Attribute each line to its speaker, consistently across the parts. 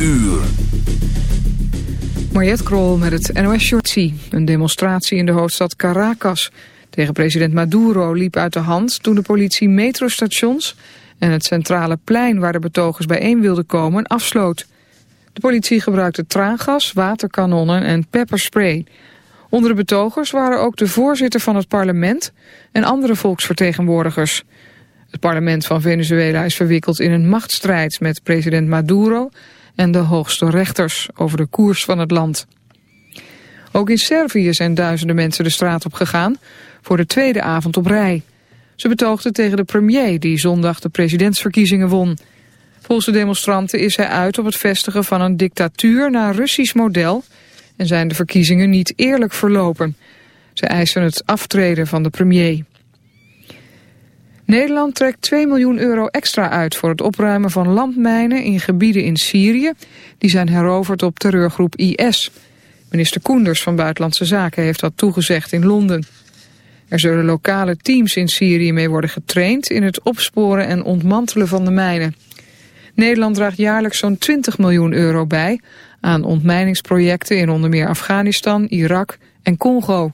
Speaker 1: uur.
Speaker 2: Mariette met het NOS Shorty. Een demonstratie in de hoofdstad Caracas tegen president Maduro liep uit de hand toen de politie metrostations en het centrale plein waar de betogers bijeen wilden komen afsloot. De politie gebruikte traangas, waterkanonnen en pepperspray. Onder de betogers waren ook de voorzitter van het parlement en andere volksvertegenwoordigers. Het parlement van Venezuela is verwikkeld in een machtsstrijd met president Maduro en de hoogste rechters over de koers van het land. Ook in Servië zijn duizenden mensen de straat op gegaan voor de tweede avond op rij. Ze betoogden tegen de premier die zondag de presidentsverkiezingen won. Volgens de demonstranten is hij uit op het vestigen van een dictatuur naar Russisch model en zijn de verkiezingen niet eerlijk verlopen. Ze eisen het aftreden van de premier. Nederland trekt 2 miljoen euro extra uit voor het opruimen van landmijnen in gebieden in Syrië. Die zijn heroverd op terreurgroep IS. Minister Koenders van Buitenlandse Zaken heeft dat toegezegd in Londen. Er zullen lokale teams in Syrië mee worden getraind in het opsporen en ontmantelen van de mijnen. Nederland draagt jaarlijks zo'n 20 miljoen euro bij aan ontmijningsprojecten in onder meer Afghanistan, Irak en Congo.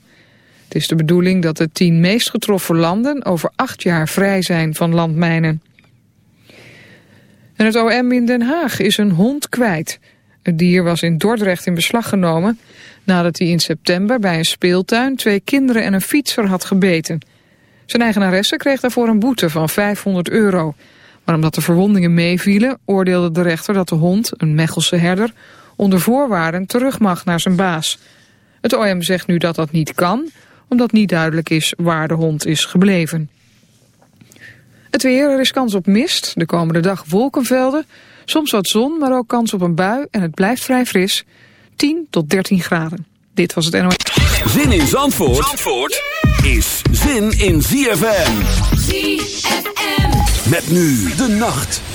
Speaker 2: Het is de bedoeling dat de tien meest getroffen landen over acht jaar vrij zijn van landmijnen. En het OM in Den Haag is een hond kwijt. Het dier was in Dordrecht in beslag genomen nadat hij in september bij een speeltuin twee kinderen en een fietser had gebeten. Zijn eigenaresse kreeg daarvoor een boete van 500 euro. Maar omdat de verwondingen meevielen oordeelde de rechter dat de hond, een Mechelse herder, onder voorwaarden terug mag naar zijn baas. Het OM zegt nu dat dat niet kan, omdat niet duidelijk is waar de hond is gebleven. Het weer, er is kans op mist, de komende dag wolkenvelden, soms wat zon, maar ook kans op een bui en het blijft vrij fris, 10 tot 13 graden. Dit was het NOS.
Speaker 1: Zin in Zandvoort, Zandvoort is zin in ZFM. ZFM. Met nu de nacht.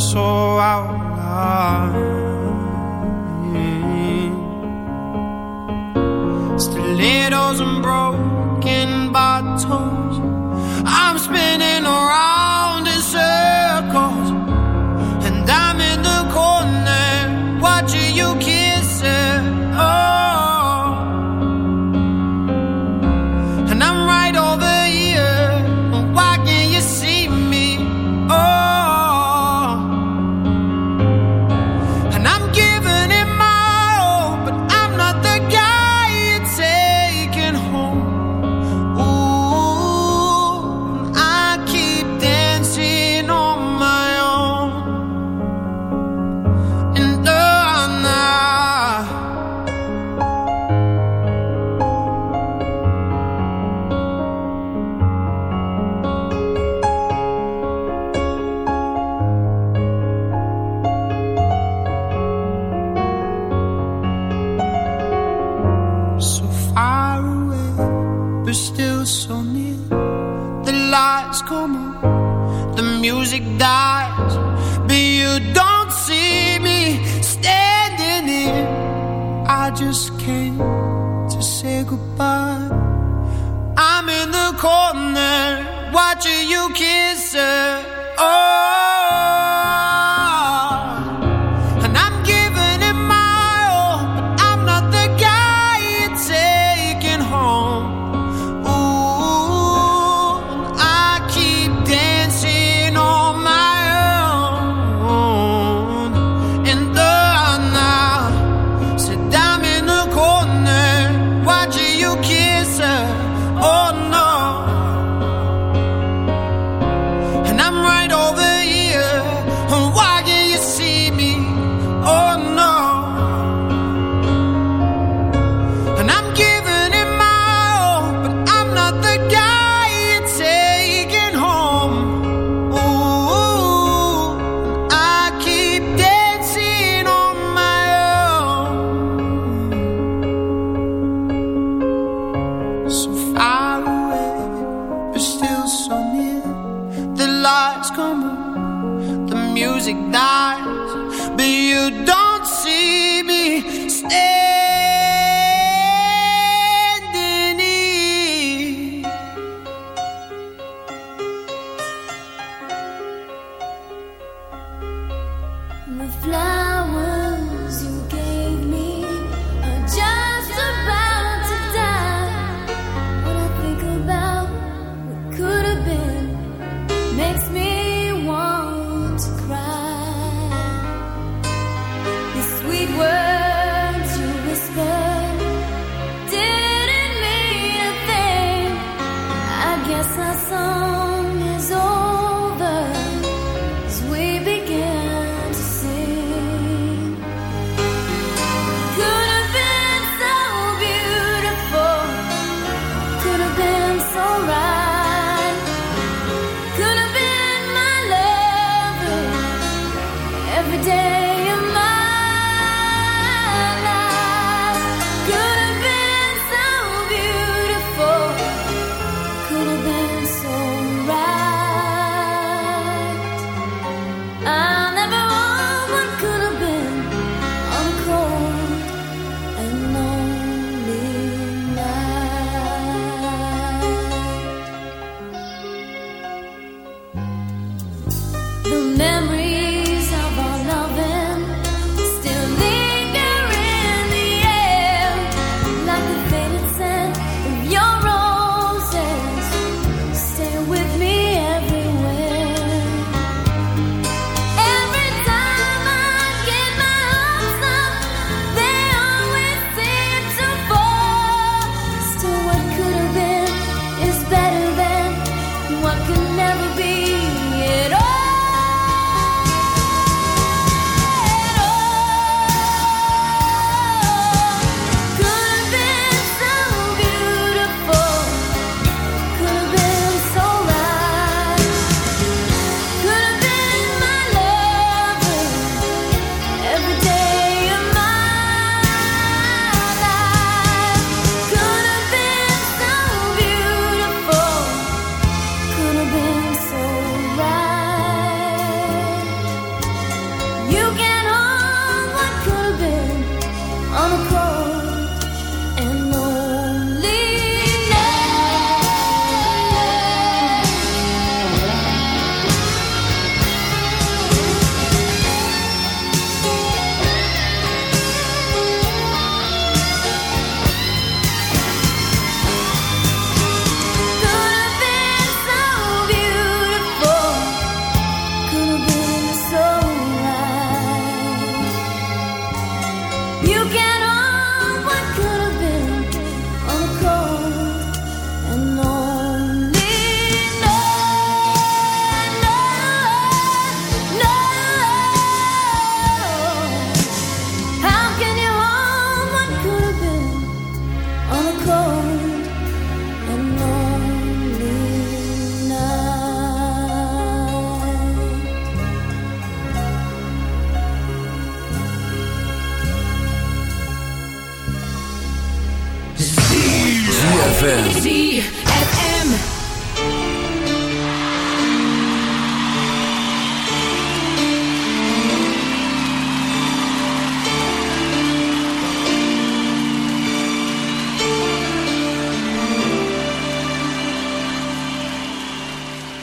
Speaker 3: I'm so out of line. Stilettos and broken bottles. I'm spinning around.
Speaker 4: ZFM.
Speaker 1: ZFM.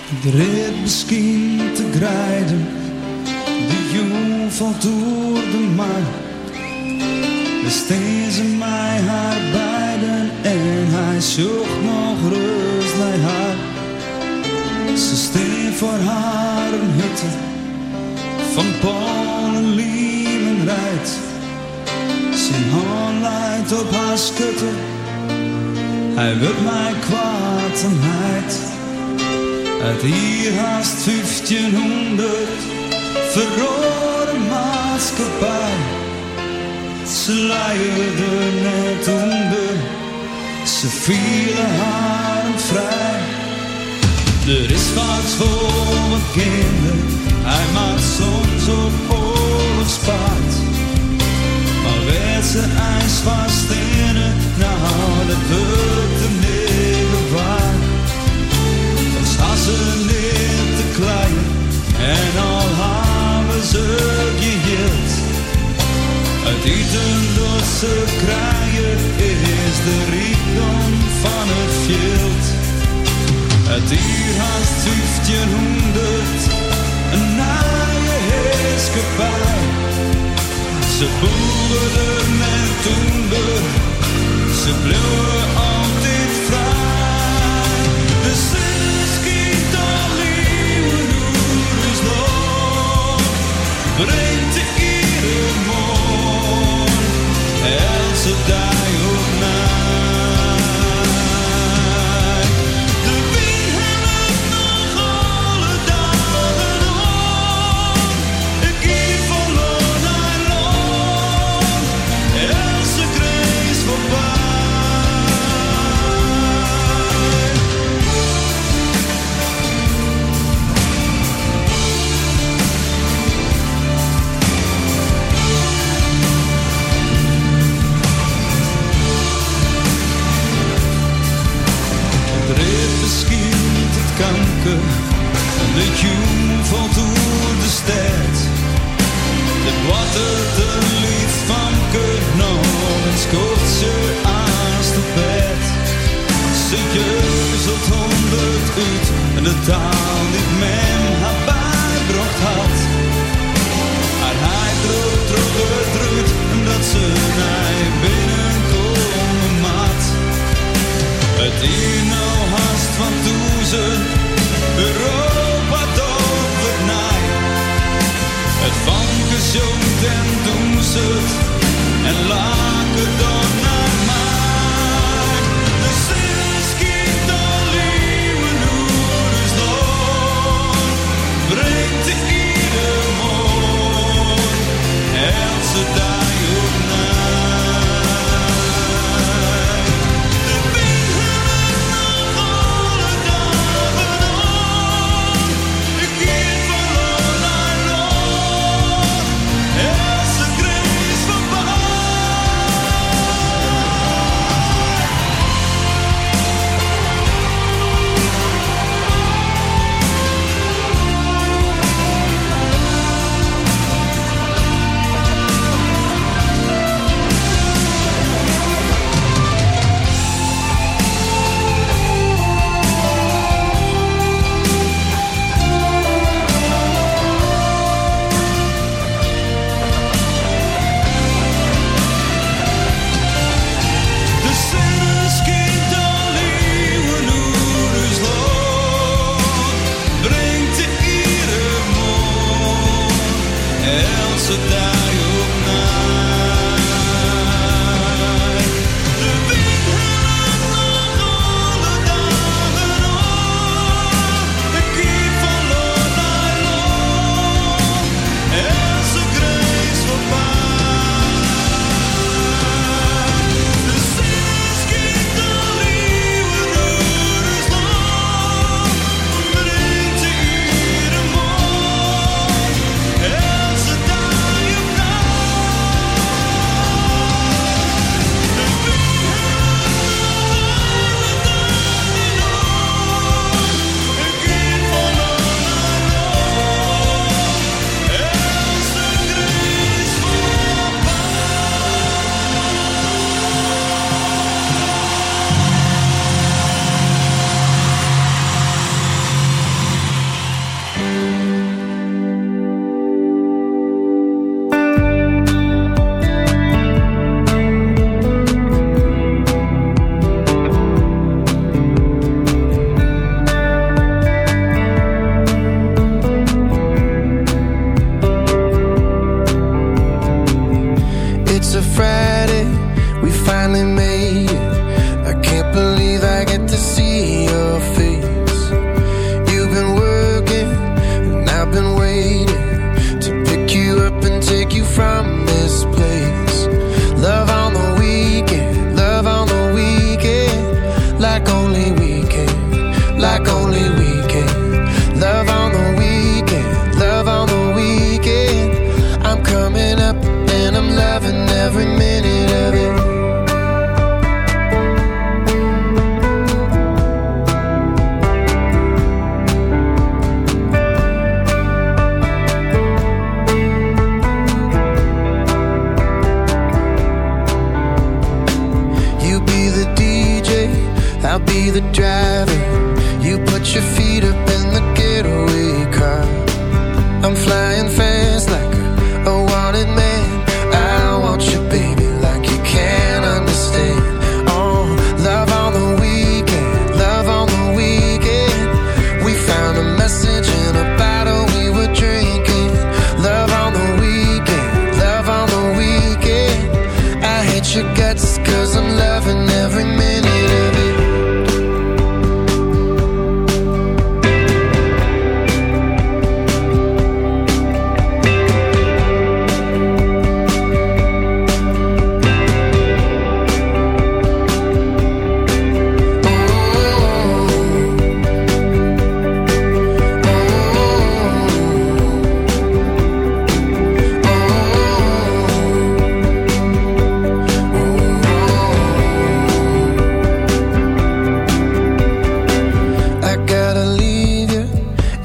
Speaker 5: Ik red misschien te grijden, de jong valt door de maan. Besteen ze mij haar en hij zocht nog rust naar haar. Ze steen voor haar een hutte van Polen, lieven rijdt. Zijn hand leidt op haar schutte, hij wil mij kwaad en. Uit hier haast 1500 verrode maatschappij. Ze leierden net onder, ze vielen haar vrij. Er is wat voor mijn kinderen, hij maakt soms op oorlogspaard. Maar werd ze ijs vast in het, nou dat wordt de negen waard. Als ze niet te klein en al hebben ze eten ze krijgen is de rijkdom van het veld. Het hier haast 1500, een naaie heerskepaar. Ze boeren en toender, ze bleven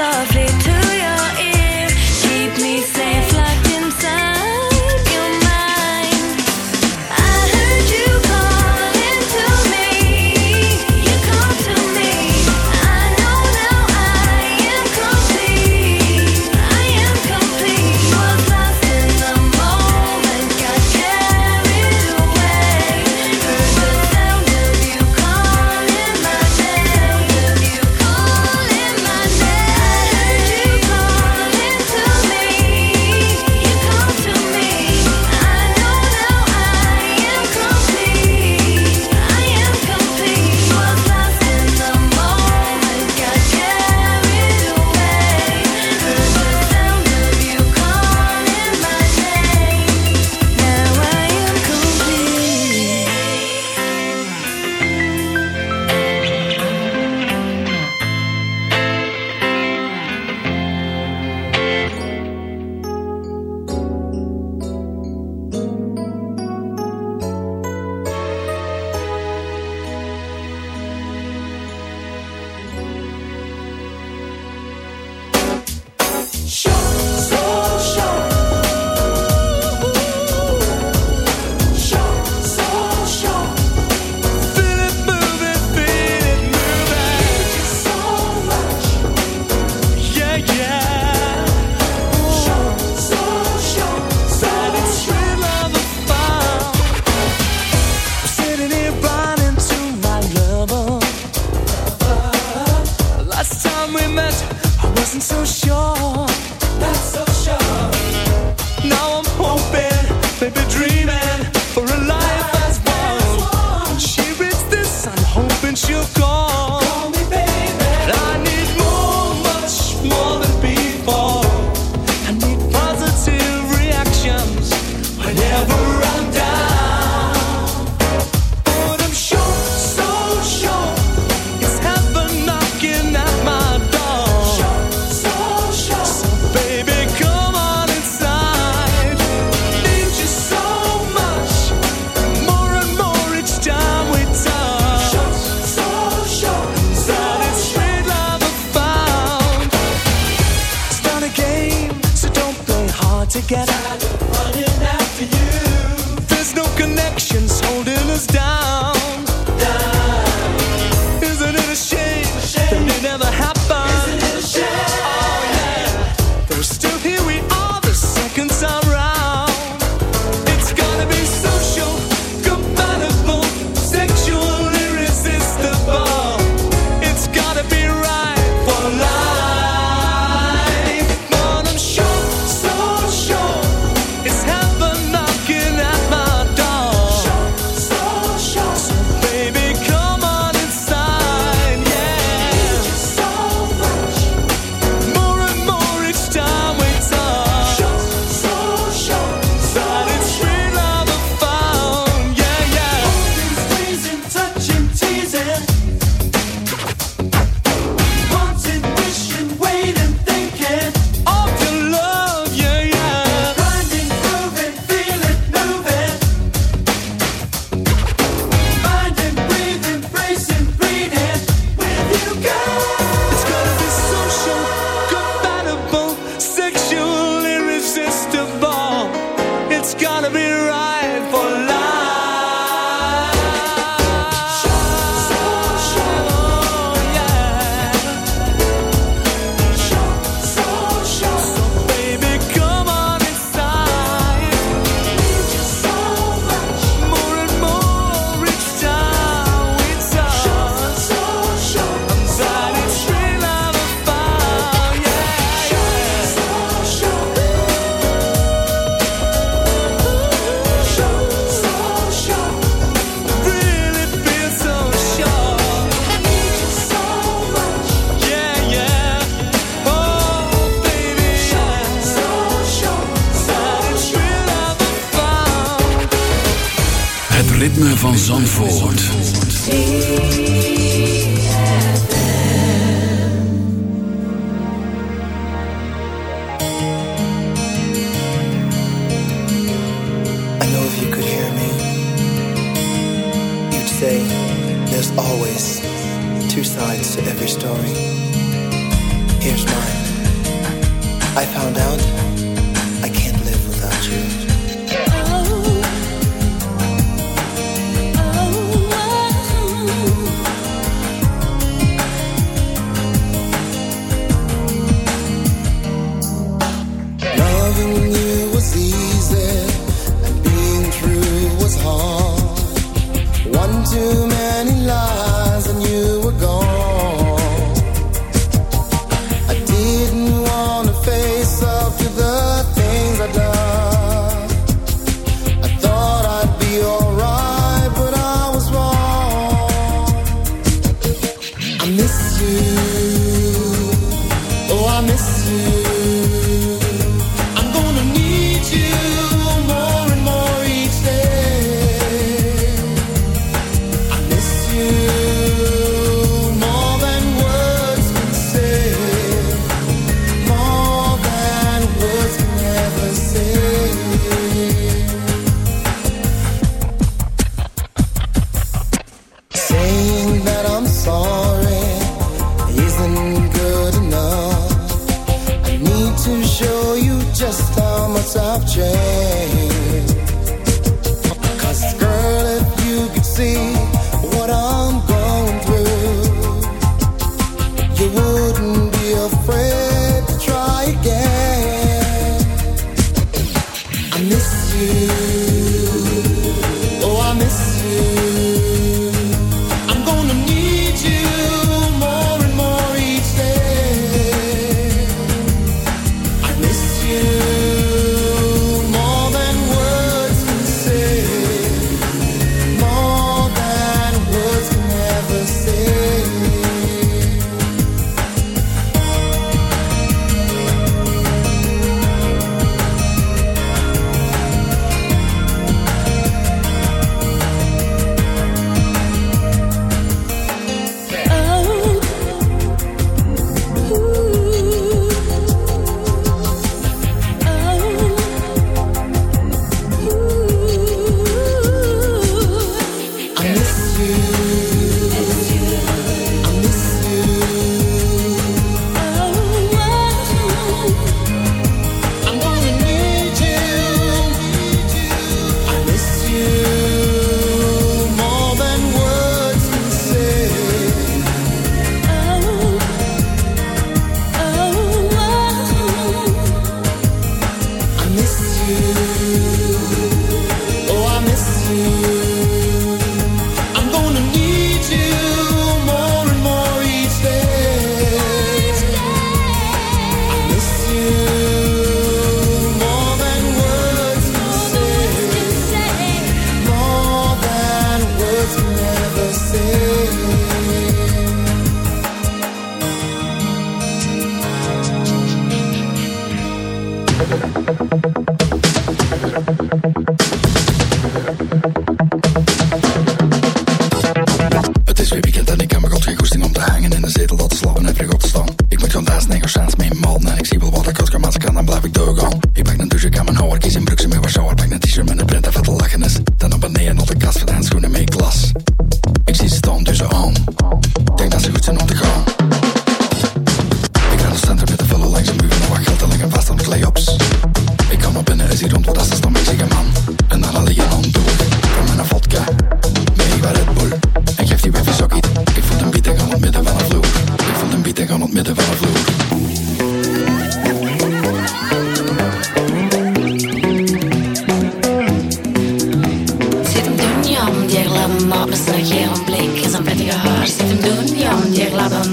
Speaker 6: Love. We met, I wasn't so sure.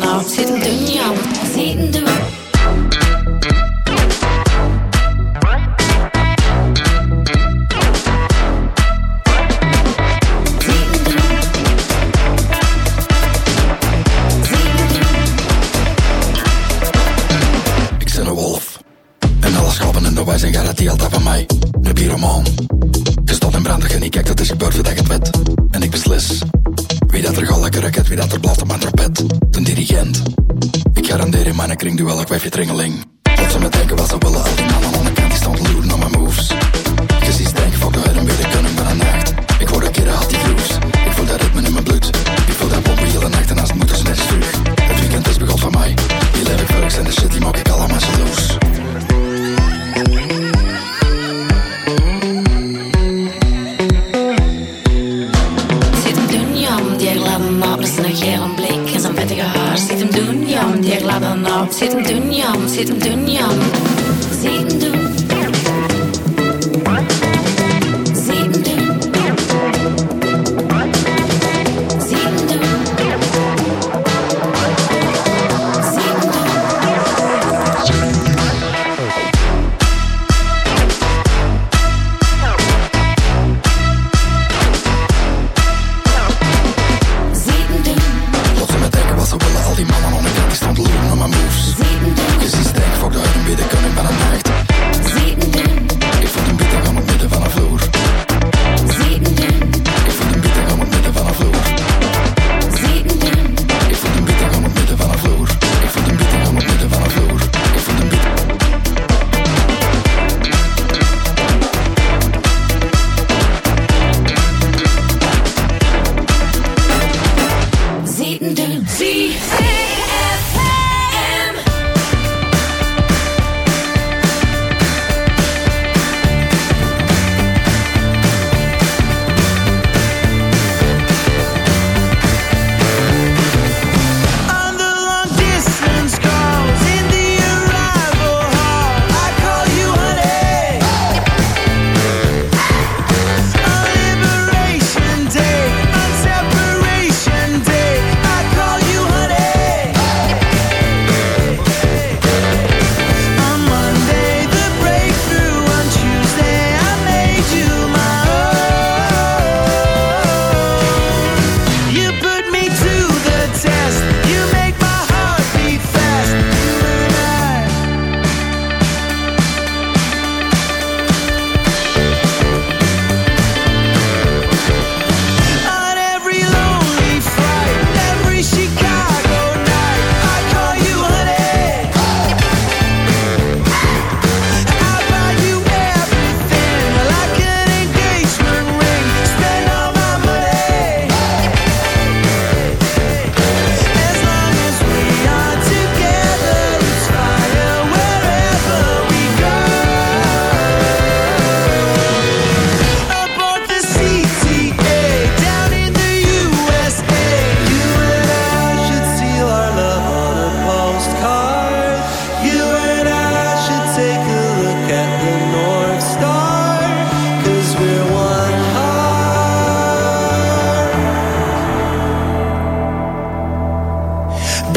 Speaker 7: Die ik wijfje tringeling.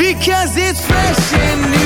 Speaker 3: Because it's fresh and new,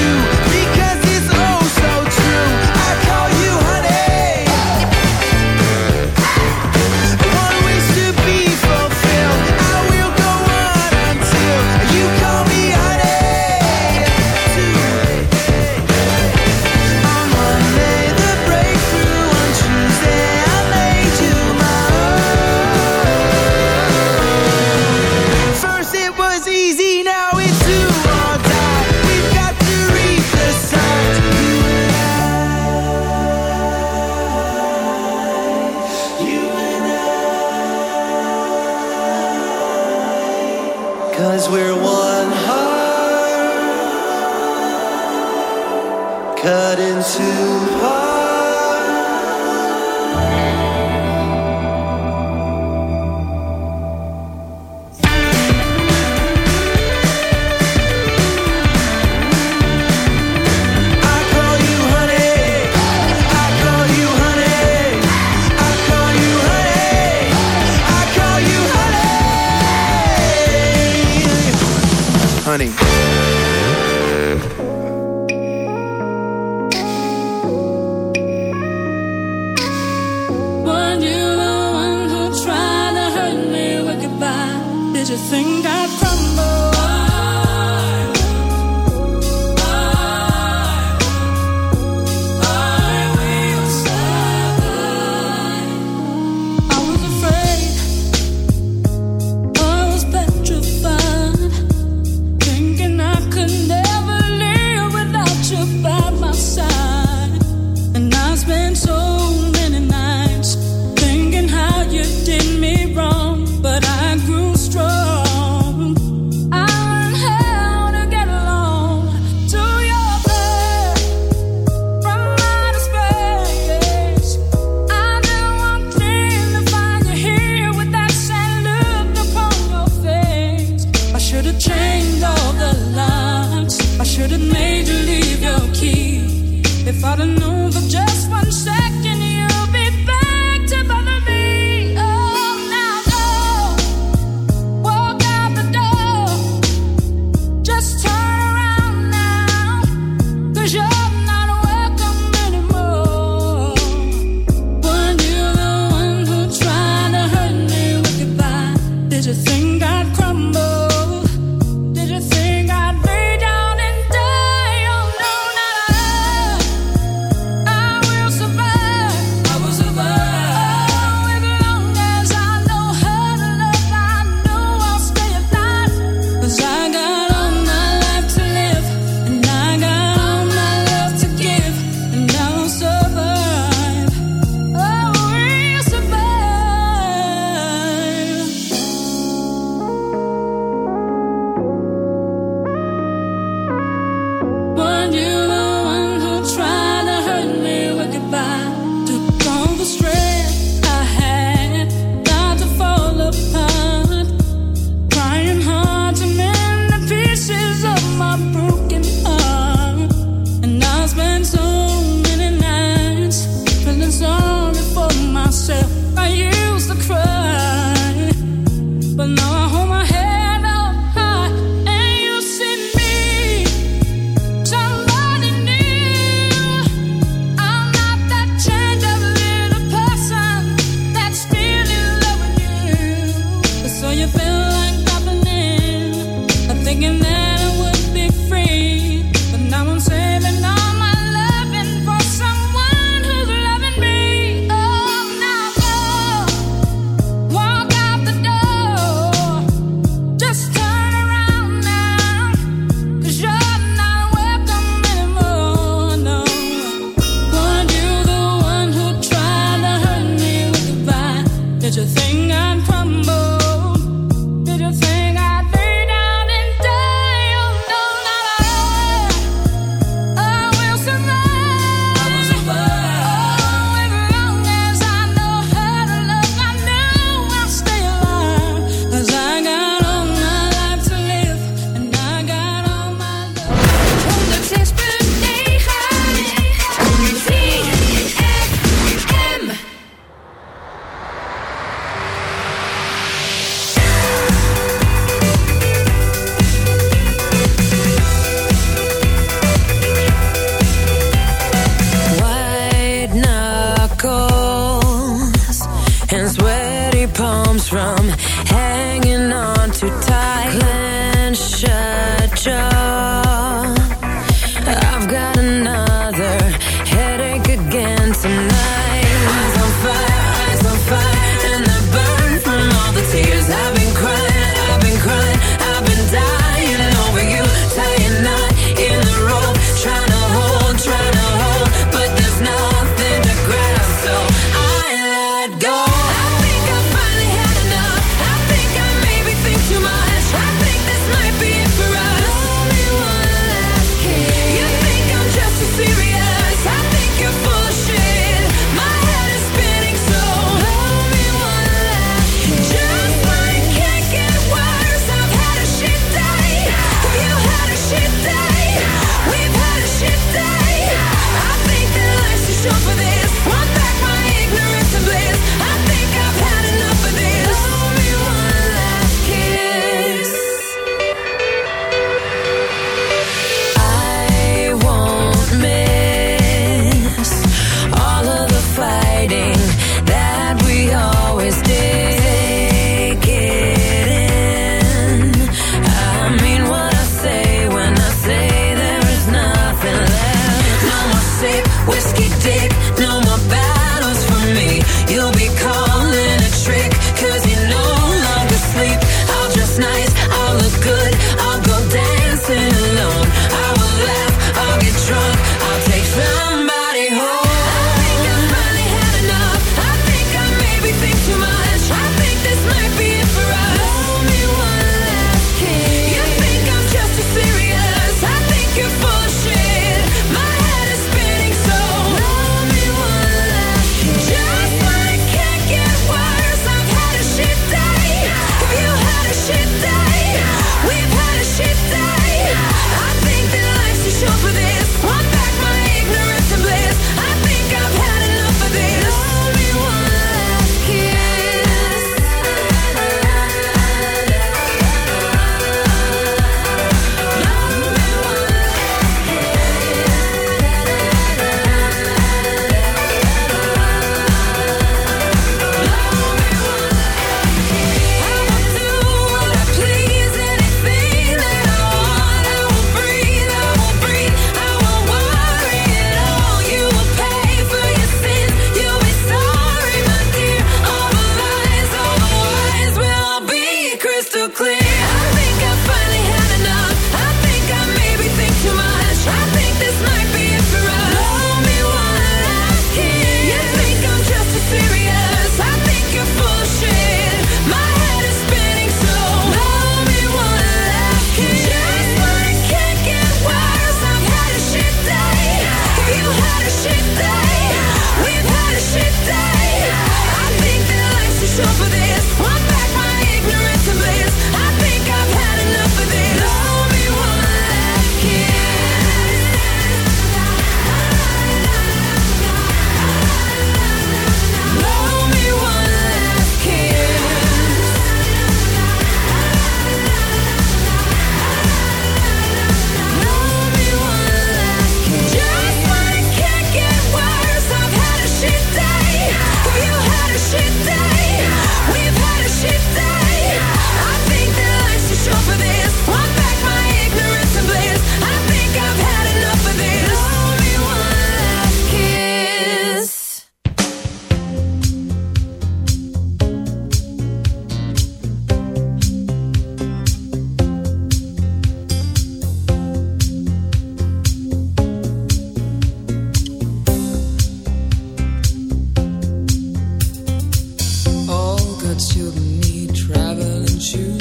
Speaker 8: that you
Speaker 9: need traveling shoes.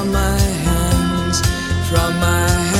Speaker 9: From my hands. From my hands,